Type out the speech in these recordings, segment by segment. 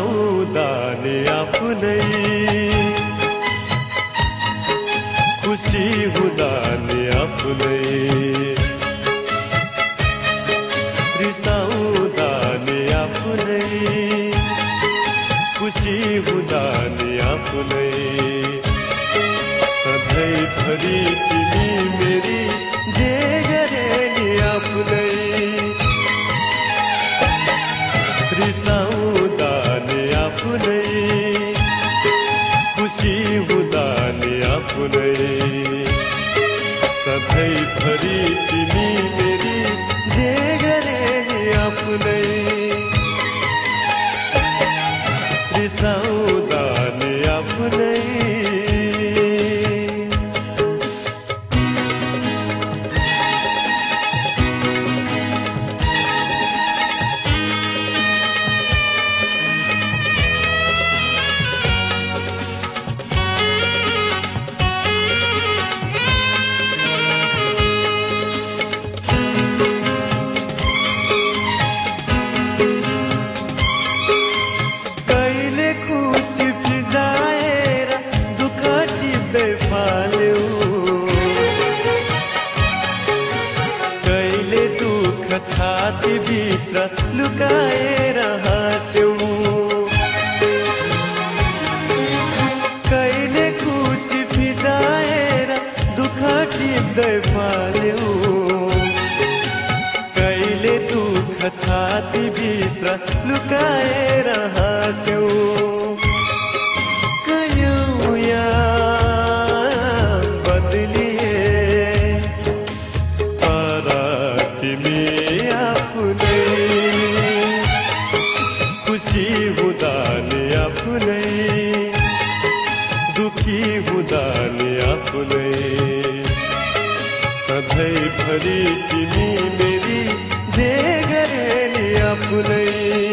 उदान आफ्नै खुसी हुदान आफ्नै रिसाउँदान आफ्नै खुसी हुदान आफ्नै सधैँभरि मेरी जे गरे आफ्नै खुसी हुँदा नि सधैँभरि तिमी मेरी जे गरे नि आफ्नै छाती भीत्र लुकाए रहा कैले कुछ फिजाएर दुख टिप्दै पाल्यो कैले दुख छाती छातीभित्र लुकाएर हाँस्यौ। कयौँ तर तिमी खुसी हुँदा दुखी हुँदा सधैँभरि तिमी मेरी जे भुलई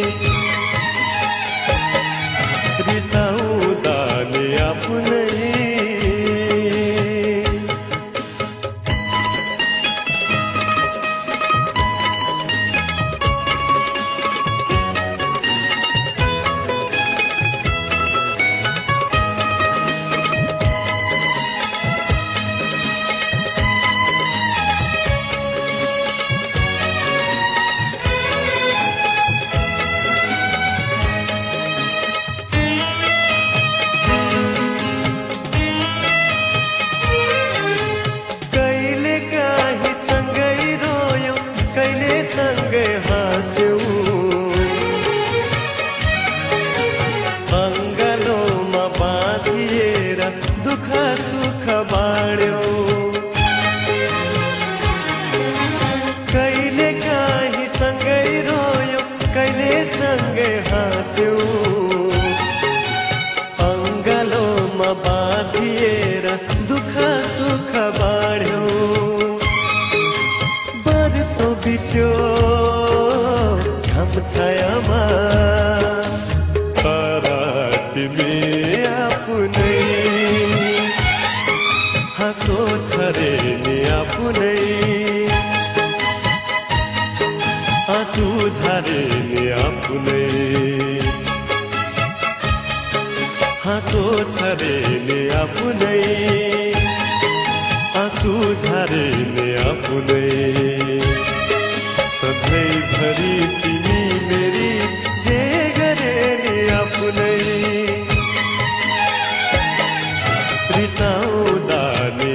झरे नि आफ्नै हाँसो छरे नि आफ्नै आँसु आफ्नै सधैँभरि तिमी मेरी जे गरे नि आफ्नै रिसाउँदा नि